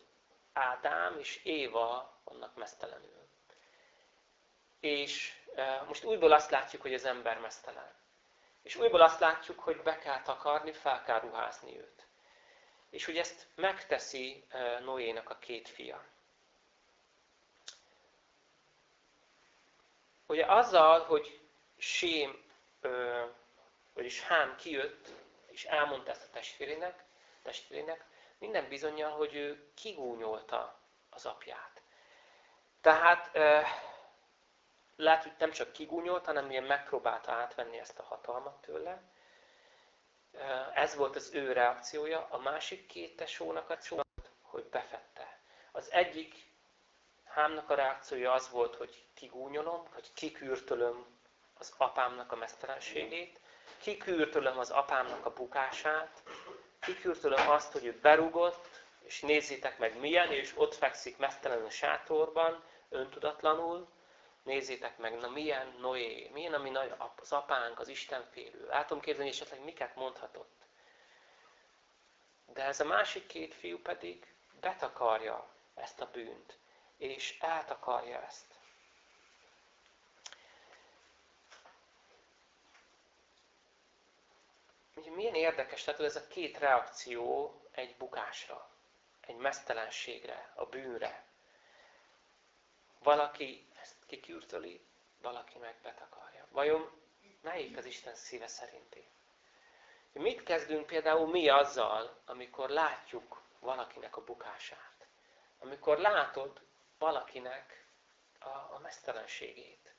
Ádám és Éva vannak mesztelenül. És e, most újból azt látjuk, hogy az ember mesztelen. És újból azt látjuk, hogy be kell takarni, fel kell ruházni őt. És hogy ezt megteszi e, Noénak a két fia. Ugye azzal, hogy Sém, vagyis Hám kijött, és elmondta ezt a testvérének, testvérének, minden bizonyal, hogy ő kigúnyolta az apját. Tehát ö, lehet, hogy nem csak kigúnyolta, hanem ilyen megpróbálta átvenni ezt a hatalmat tőle. Ez volt az ő reakciója. A másik két tesónak a csónak, hogy befette. Az egyik Hámnak a reakciója az volt, hogy kigúnyolom, hogy kikürtölöm az apámnak a mesztelenségét, kikürtölöm az apámnak a bukását, kikürtölöm azt, hogy ő berugott, és nézzétek meg milyen, és ott fekszik mesztelen a sátorban, öntudatlanul, nézzétek meg, na milyen Noé, milyen ami az apánk, az Istenfélő. Látom kérdeni, esetleg miket mondhatott. De ez a másik két fiú pedig betakarja ezt a bűnt és eltakarja ezt. Milyen érdekes, tehát ez a két reakció egy bukásra, egy mesztelenségre, a bűnre. Valaki kikürtöli, valaki meg betakarja. Vajon melyik az Isten szíve szerinti? Mit kezdünk például mi azzal, amikor látjuk valakinek a bukását? Amikor látod valakinek a, a mesztelenségét.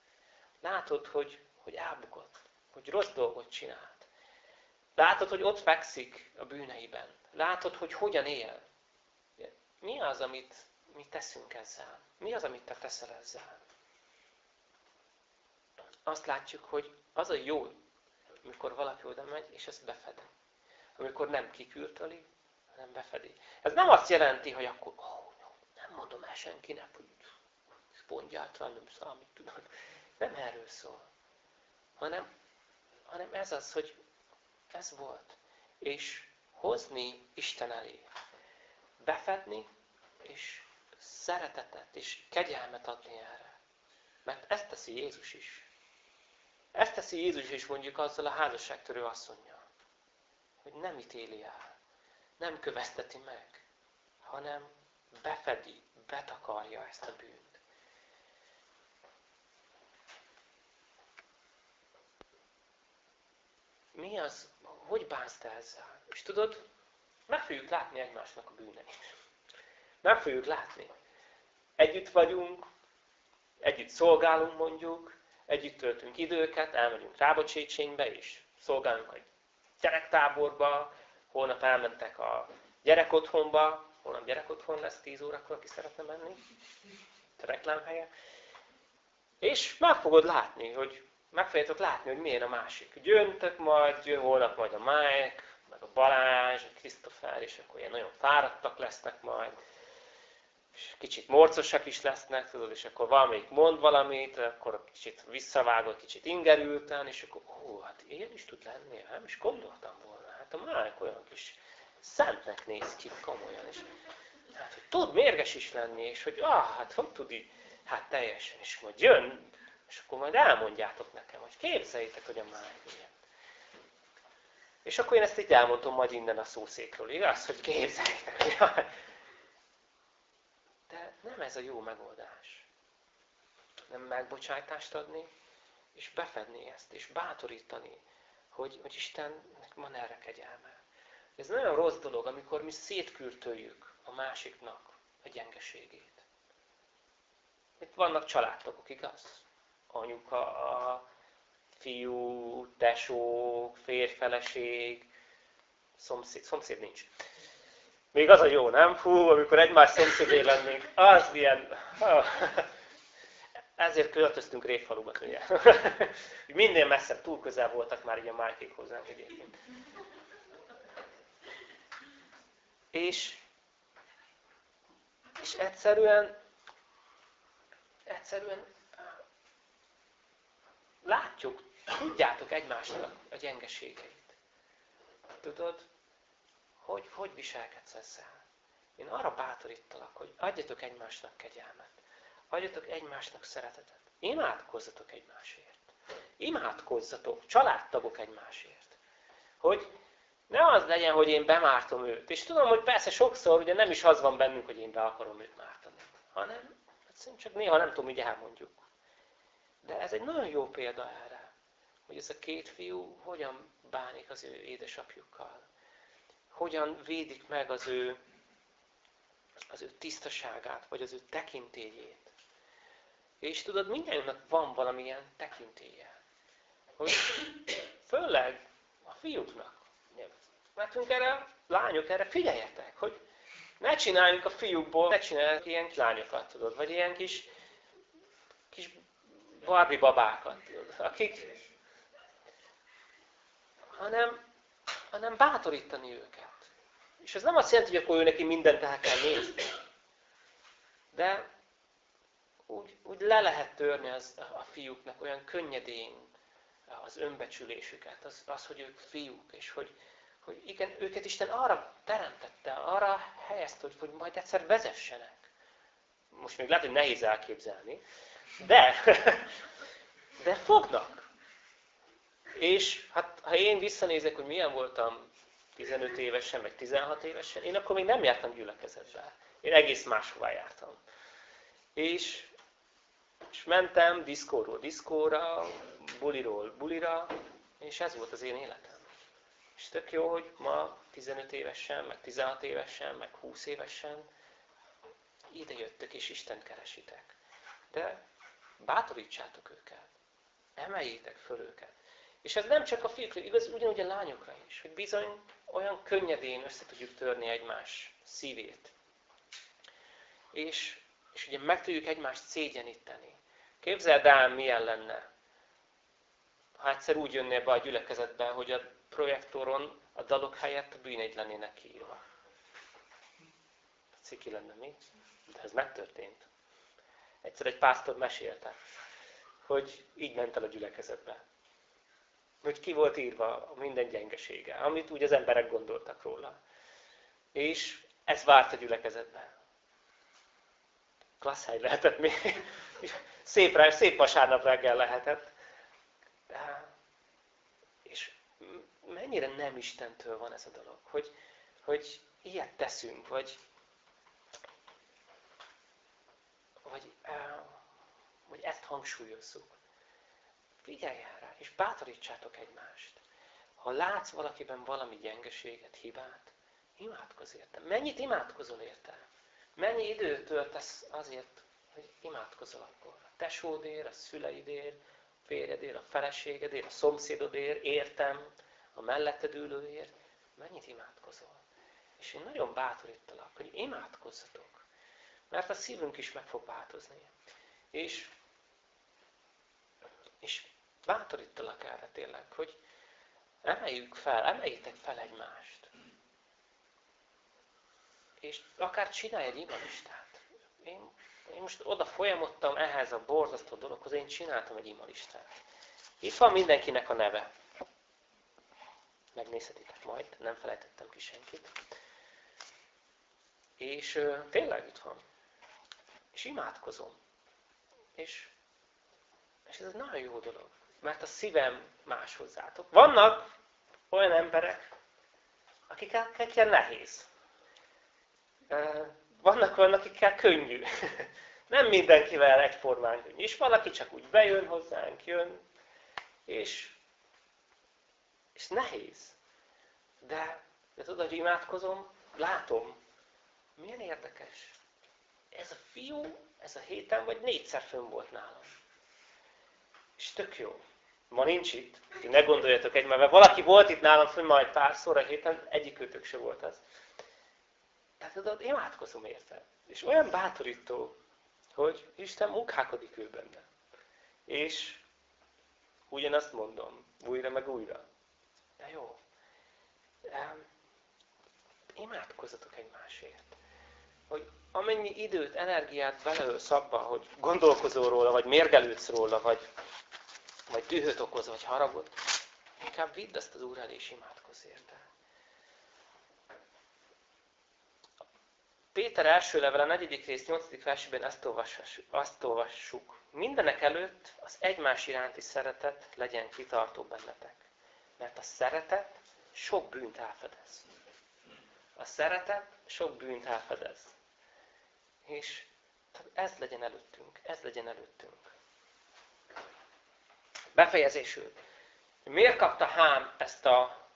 Látod, hogy, hogy elbukott, hogy rossz dolgot csinált. Látod, hogy ott fekszik a bűneiben. Látod, hogy hogyan él. Mi az, amit mi teszünk ezzel? Mi az, amit te teszel ezzel? Azt látjuk, hogy az a jó, amikor valaki oda megy, és ezt befedi. Amikor nem kikürtöli, hanem befedi. Ez nem azt jelenti, hogy akkor, ó, nem mondom el senkinek, hogy spongyáltlan nem számít, tudod. Nem erről szól. Hanem, hanem ez az, hogy ez volt. És hozni Isten elé. Befedni, és szeretetet, és kegyelmet adni erre. Mert ezt teszi Jézus is. Ezt teszi Jézus is mondjuk azzal a házasságtörő asszonyjal, hogy nem ítéli el, nem kövezteti meg, hanem befedi, betakarja ezt a bűnt. Mi az, hogy bánsz te ezzel? És tudod, meg fogjuk látni egymásnak a bűneit. Meg fogjuk látni. Együtt vagyunk, együtt szolgálunk mondjuk, együtt töltünk időket, elmegyünk Rábocsécsénybe is, szolgálunk a gyerektáborba, holnap elmentek a gyerekotthonba, holnap gyerekotthon lesz 10 órakor, aki szeretne menni, a reklámhelye. És meg fogod látni, hogy meg látni, hogy milyen a másik. Gyöntök majd, jön holnap majd a Mike, meg a Balázs, a Krisztofer, és akkor ilyen nagyon fáradtak lesznek majd és kicsit morcosak is lesznek, tudod, és akkor valamelyik mond valamit, akkor kicsit visszavágod, kicsit ingerülten, és akkor, ó, hát ilyen is tud lenni, nem is gondoltam volna. Hát a málek olyan kis szentnek néz ki komolyan, és hát, hogy tud mérges is lenni, és hogy, ah, hát hogy tud így, hát teljesen, és majd jön, és akkor majd elmondjátok nekem, hogy képzeljétek, hogy a málek ilyen. És akkor én ezt így elmondom majd innen a szószékről, igaz? Hogy képzeljétek, hogy nem ez a jó megoldás. Nem megbocsájtást adni, és befedni ezt, és bátorítani, hogy, hogy Istennek van erre kegyelme. Ez nagyon rossz dolog, amikor mi szétkürtöljük a másiknak a gyengeségét. Itt vannak családtagok, igaz? Anyuka, fiú, tesó, férfeleség, szomszéd, szomszéd nincs. Még az a jó, nem? Hú, amikor egymás szomszédé lennénk, az milyen... Ezért költöztünk Révfaluba, ugye? Minél messzebb, túl közel voltak már így a Márkék hozzánk egyébként. És, és egyszerűen, egyszerűen látjuk, tudjátok egymásnak a gyengeségeit. Tudod? Hogy, hogy viselkedsz ezzel. Én arra bátorítalak, hogy adjatok egymásnak kegyelmet. Adjatok egymásnak szeretetet. Imádkozzatok egymásért. Imádkozzatok, családtagok egymásért. Hogy ne az legyen, hogy én bemártom őt. És tudom, hogy persze sokszor ugye nem is az van bennünk, hogy én be akarom őt mártani. Hanem egyszerűen csak néha nem tudom, hogy elmondjuk. De ez egy nagyon jó példa erre, hogy ez a két fiú hogyan bánik az ő édesapjukkal hogyan védik meg az ő, az ő tisztaságát, vagy az ő tekintélyét. És tudod, mindenkinek van valamilyen tekintélye. Hogy főleg a fiúknak. Mert erre, lányok erre figyeljetek, hogy ne csináljunk a fiúkból, ne csináljunk ilyen lányokat, tudod, vagy ilyen kis, kis Barbie babákat, tudod, akik, hanem hanem bátorítani őket. És ez nem azt jelenti, hogy akkor ő neki mindent el kell nézni. De úgy, úgy le lehet törni az, a fiúknak olyan könnyedén az önbecsülésüket, az, az hogy ők fiúk, és hogy, hogy igen, őket Isten arra teremtette, arra helyezte, hogy, hogy majd egyszer vezessenek. Most még lehet, hogy nehéz elképzelni, de, de fognak. És hát, ha én visszanézek, hogy milyen voltam 15 évesen, vagy 16 évesen, én akkor még nem jártam gyülekezetbe. Én egész máshová jártam. És, És mentem diszkóról diszkóra, buliról bulira, és ez volt az én életem. És tök jó, hogy ma 15 évesen, meg 16 évesen, meg 20 évesen ide jöttök és Isten keresitek. De bátorítsátok őket. Emeljétek föl őket. És ez nem csak a fiúkra, igaz, ugyanúgy a lányokra is, hogy bizony olyan könnyedén össze tudjuk törni egymás szívét. És, és ugye meg tudjuk egymást szégyeníteni. Képzeld el, milyen lenne, ha egyszer úgy jönnél be a gyülekezetbe, hogy a projektoron a dalok helyett a bűnegy lennének kiírva. Ciki lenne mi? De ez megtörtént. Egyszer egy pásztor mesélte, hogy így ment el a gyülekezetbe. Hogy ki volt írva minden gyengesége, amit úgy az emberek gondoltak róla. És ez várt a gyülekezetbe. Klassz hely lehetett még. Szép, szép vasárnap reggel lehetett. És mennyire nem Istentől van ez a dolog, hogy, hogy ilyet teszünk, vagy, vagy, vagy ezt hangsúlyozzuk. Figyeljen rá, és bátorítsátok egymást. Ha látsz valakiben valami gyengeséget, hibát, imádkozz érte. Mennyit imádkozol érte? Mennyi időt töltesz azért, hogy imádkozol akkor? A tesódér, a szüleidér, a férjedér, a feleségedér, a szomszédodér, értem, a melletted ülőért. Mennyit imádkozol? És én nagyon bátorítalak, hogy imádkozzatok. Mert a szívünk is meg fog változni. És, és bátorítalak erre tényleg, hogy emeljük fel, emeljétek fel egymást. És akár csinálj egy imalistát. Én, én most oda folyamodtam ehhez a borzasztó dologhoz, én csináltam egy imalistát. Itt van mindenkinek a neve. Megnézhetitek majd, nem felejtettem ki senkit. És tényleg itt van. És imádkozom. És, és ez egy nagyon jó dolog. Mert a szívem más hozzátok. Vannak olyan emberek, akikkel nehéz. Vannak olyan, akikkel könnyű. Nem mindenkivel egyformán könnyű. És valaki csak úgy bejön hozzánk, jön, és, és nehéz. De, de tudod, hogy imádkozom, látom, milyen érdekes. Ez a fiú, ez a héten vagy négyszer fönn volt nálam. És tök jó. Ma nincs itt. Ne gondoljatok egy, mert valaki volt itt nálam fönn majd párszor a héten, egyik őtök se volt az. Tehát tudod, imádkozom érte. És olyan bátorító, hogy Isten munkálkodik ő benne. És ugyanazt mondom, újra meg újra. De jó. Imádkozzatok egymásért. Hogy amennyi időt, energiát beleölsz abba, hogy gondolkozol róla, vagy mérgelődsz róla, vagy, vagy dühöt okoz, vagy haragot, inkább vidd ezt az Úr elé, és imádkozz érte. Péter első levele, a negyedik rész, nyolcadik versében ezt olvassuk, azt olvassuk. Mindenek előtt az egymás iránti szeretet legyen kitartó bennetek. Mert a szeretet sok bűnt elfedez. A szeretet sok bűnt elfedez. És ez legyen előttünk, ez legyen előttünk. Befejezésül. Miért kapta Hám ezt a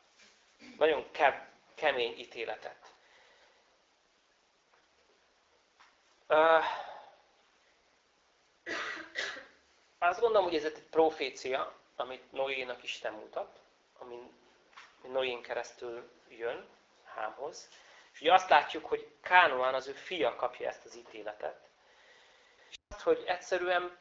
nagyon ke kemény ítéletet? Uh, azt gondolom, hogy ez egy profécia, amit Noénak Isten mutat, amin Noén keresztül jön Hámhoz. És ugye azt látjuk, hogy Kánoán az ő fia kapja ezt az ítéletet. És azt, hogy egyszerűen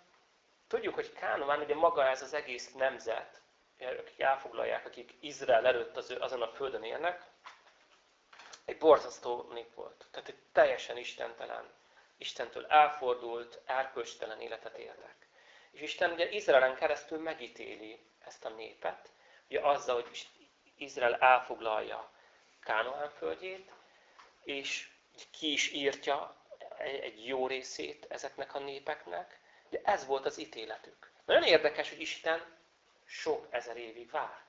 tudjuk, hogy Kánoán ugye maga ez az egész nemzet, akik elfoglalják, akik Izrael előtt az, azon a földön élnek, egy borzasztó nép volt. Tehát egy teljesen istentelen, Istentől elfordult, erkölcstelen életet éltek. És Isten ugye Izraelen keresztül megítéli ezt a népet, ugye azzal, hogy Izrael elfoglalja Kánoán földjét, és ki is írtja egy jó részét ezeknek a népeknek, de ez volt az ítéletük. Nagyon érdekes, hogy Isten sok ezer évig vár.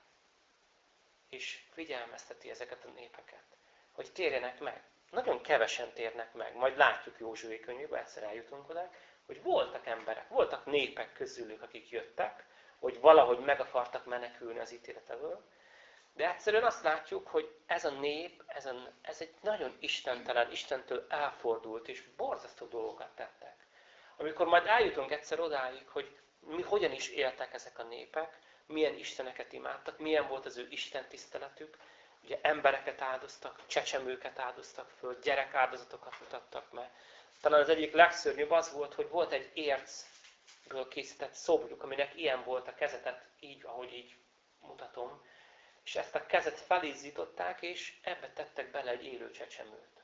És figyelmezteti ezeket a népeket, hogy térjenek meg. Nagyon kevesen térnek meg. Majd látjuk Józsué könyvében, egyszer eljutunk oda, hogy voltak emberek, voltak népek közülük, akik jöttek, hogy valahogy meg akartak menekülni az ítélet elől, de egyszerűen azt látjuk, hogy ez a nép, ez, a, ez egy nagyon istentelen, Istentől elfordult és borzasztó dolgokat tettek. Amikor majd eljutunk egyszer odáig, hogy mi hogyan is éltek ezek a népek, milyen isteneket imádtak, milyen volt az ő Isten tiszteletük, ugye embereket áldoztak, csecsemőket áldoztak föl, gyerekáldozatokat mutattak meg. Talán az egyik legszörnyűbb az volt, hogy volt egy ércből készített szobruk, aminek ilyen volt a kezetet, így, ahogy így mutatom, és ezt a kezet felízították, és ebbe tettek bele egy élő csecsemőt.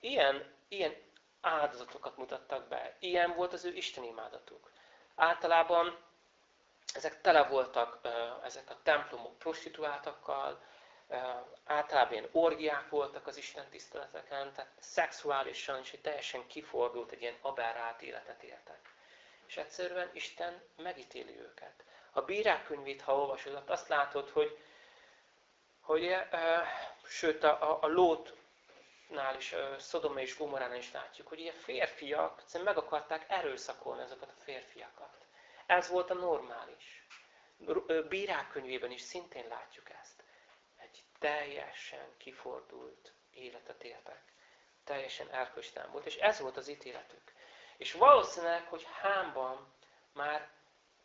Ilyen, ilyen áldozatokat mutattak be. Ilyen volt az ő istenimádatuk. Általában ezek tele voltak, ezek a templomok prostituáltakkal, általában ilyen orgiák voltak az Isten tiszteleteken, tehát szexuálisan is teljesen kifordult, egy ilyen aberrált életet éltek. És egyszerűen Isten megítéli őket. A bírák könyvét, ha olvasod, azt látod, hogy, hogy e, sőt a, a Lótnál is, Szodoma és Gomoránál is látjuk, hogy ilyen férfiak meg akarták erőszakolni ezeket a férfiakat. Ez volt a normális. Bírák könyvében is szintén látjuk ezt. Egy teljesen kifordult életet éltek. Teljesen erköstelen volt, és ez volt az ítéletük. És valószínűleg, hogy Hámban már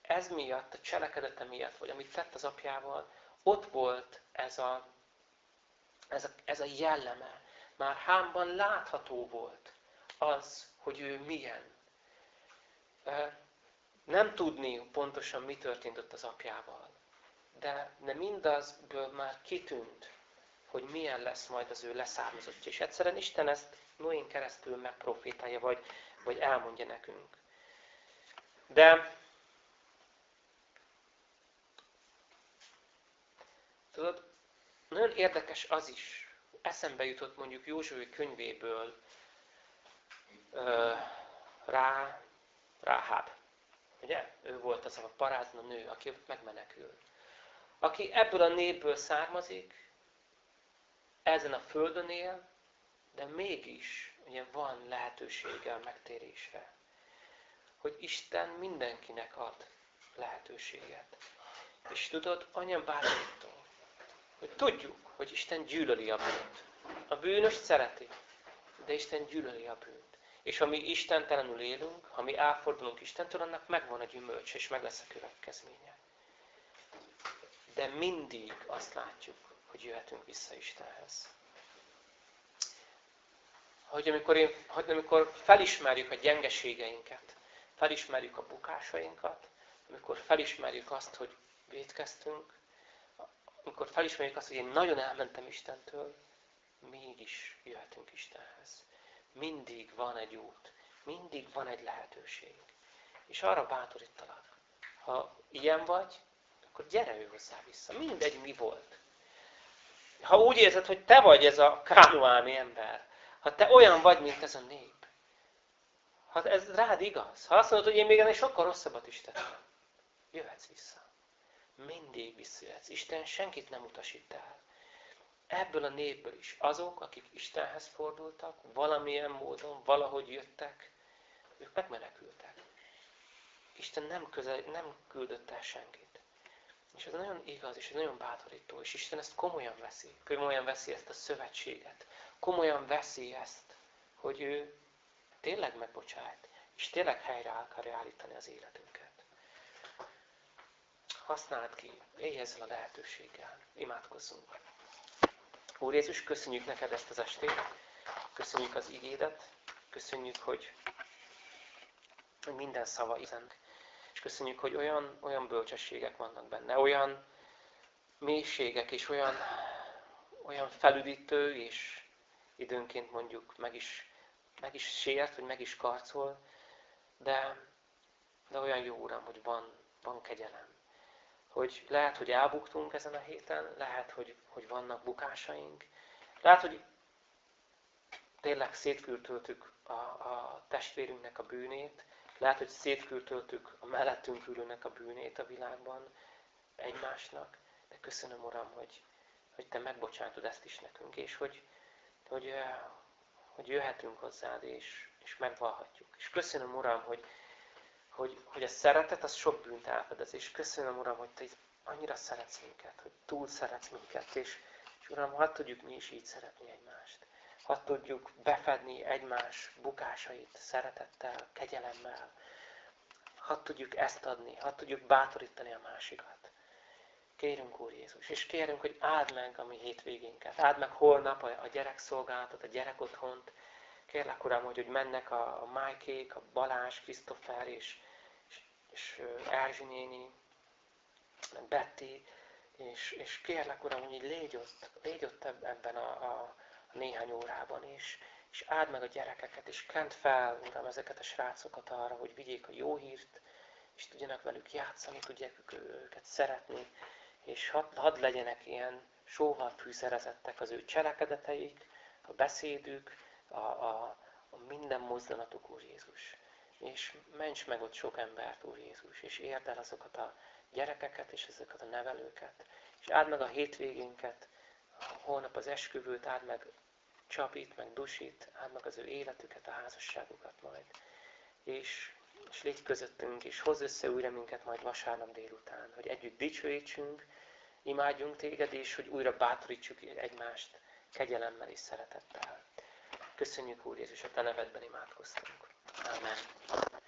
ez miatt, a cselekedete miatt, vagy amit tett az apjával, ott volt ez a, ez a, ez a jelleme. Már Hámban látható volt az, hogy ő milyen. Nem tudni pontosan, mi történt ott az apjával. De, de mindazből már kitűnt, hogy milyen lesz majd az ő leszármazottja. És egyszerűen Isten ezt Noén keresztül megprofétálja, vagy, vagy elmondja nekünk. De Tudod, nagyon érdekes az is, eszembe jutott mondjuk Józsué könyvéből uh, rá, Ráháb. Ugye? Ő volt az a parázna nő, aki megmenekül. Aki ebből a népből származik, ezen a földön él, de mégis ugye van lehetősége a megtérésre. Hogy Isten mindenkinek ad lehetőséget. És tudod, anyám bátorító, hogy tudjuk, hogy Isten gyűlöli a bűnt. A bűnös szereti, de Isten gyűlöli a bűnt. És ha mi istentelenül élünk, ha mi elfordulunk Istentől, annak megvan a gyümölcs, és meg lesz a következménye. De mindig azt látjuk, hogy jöhetünk vissza Istenhez. Hogy amikor, én, hogy amikor felismerjük a gyengeségeinket, felismerjük a bukásainkat, amikor felismerjük azt, hogy védkeztünk, amikor felismerjük azt, hogy én nagyon elmentem Istentől, mégis jöhetünk Istenhez. Mindig van egy út, mindig van egy lehetőség. És arra bátorítalak, ha ilyen vagy, akkor gyere ő hozzá vissza. Mindegy, mi volt. Ha úgy érzed, hogy te vagy ez a kánoámi ember, ha te olyan vagy, mint ez a nép, ha ez rád igaz, ha azt mondod, hogy én még ennél sokkal rosszabbat is tettem, jöhetsz vissza mindig visszajöhetsz. Isten senkit nem utasít el. Ebből a népből is azok, akik Istenhez fordultak, valamilyen módon, valahogy jöttek, ők megmenekültek. Isten nem, közel, nem küldött el senkit. És ez nagyon igaz, és nagyon bátorító, és Isten ezt komolyan veszi. Komolyan veszi ezt a szövetséget. Komolyan veszi ezt, hogy ő tényleg megbocsájt, és tényleg helyre akarja állítani az életünket. Használd ki, élj ezzel a lehetőséggel. Imádkozzunk. Úr Jézus, köszönjük neked ezt az estét, köszönjük az igédet, köszönjük, hogy minden szava izen. És köszönjük, hogy olyan, olyan bölcsességek vannak benne, olyan mélységek, és olyan, olyan felüdítő, és időnként mondjuk meg is, meg is sért, vagy meg is karcol, de, de olyan jó, Uram, hogy van, van kegyelem hogy lehet, hogy elbuktunk ezen a héten, lehet, hogy, hogy vannak bukásaink, lehet, hogy tényleg szétkürtöltük a, a testvérünknek a bűnét, lehet, hogy szétkürtöltük a mellettünk ülőnek a bűnét a világban egymásnak, de köszönöm, Uram, hogy, hogy Te megbocsátod ezt is nekünk, és hogy, hogy, hogy jöhetünk hozzád, és, és megvalhatjuk. És köszönöm, Uram, hogy, hogy, hogy a szeretet az sok bűnt elfedez, és köszönöm, Uram, hogy Te annyira szeretsz minket, hogy túl szeretsz minket, és, és Uram, hadd tudjuk mi is így szeretni egymást. Hadd tudjuk befedni egymás bukásait szeretettel, kegyelemmel. Hadd tudjuk ezt adni, hadd tudjuk bátorítani a másikat. Kérünk, Úr Jézus, és kérünk, hogy áld meg a mi hétvégénket. Áld meg holnap a gyerekszolgálatot, a gyerekotthont. Kérlek, Uram, hogy, hogy mennek a, a Májkék, a Balázs, Krisztofer és, és, és Erzsi néni, Betty, és, és kérlek, Uram, hogy légy ott, légy ott ebben a, a, a néhány órában, és, és áld meg a gyerekeket, és kent fel, Uram, ezeket a srácokat arra, hogy vigyék a jó hírt, és tudjanak velük játszani, tudják őket szeretni, és hadd had legyenek ilyen sóval fűszerezettek az ő cselekedeteik, a beszédük, a, a, a minden mozdulatuk, Úr Jézus. És ments meg ott sok embert, Úr Jézus, és érd el azokat a gyerekeket és ezeket a nevelőket. És áld meg a hétvégénket, holnap az esküvőt, áld meg Csapit, meg Dusit, áld meg az ő életüket, a házasságukat majd. És, és légy közöttünk, és hozz össze újra minket majd vasárnap délután, hogy együtt dicsőítsünk, imádjunk téged, és hogy újra bátorítsuk egymást kegyelemmel és szeretettel. Köszönjük Úr Jézus, a te nevedben imádkoztunk. Amen.